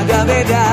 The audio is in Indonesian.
agak beda.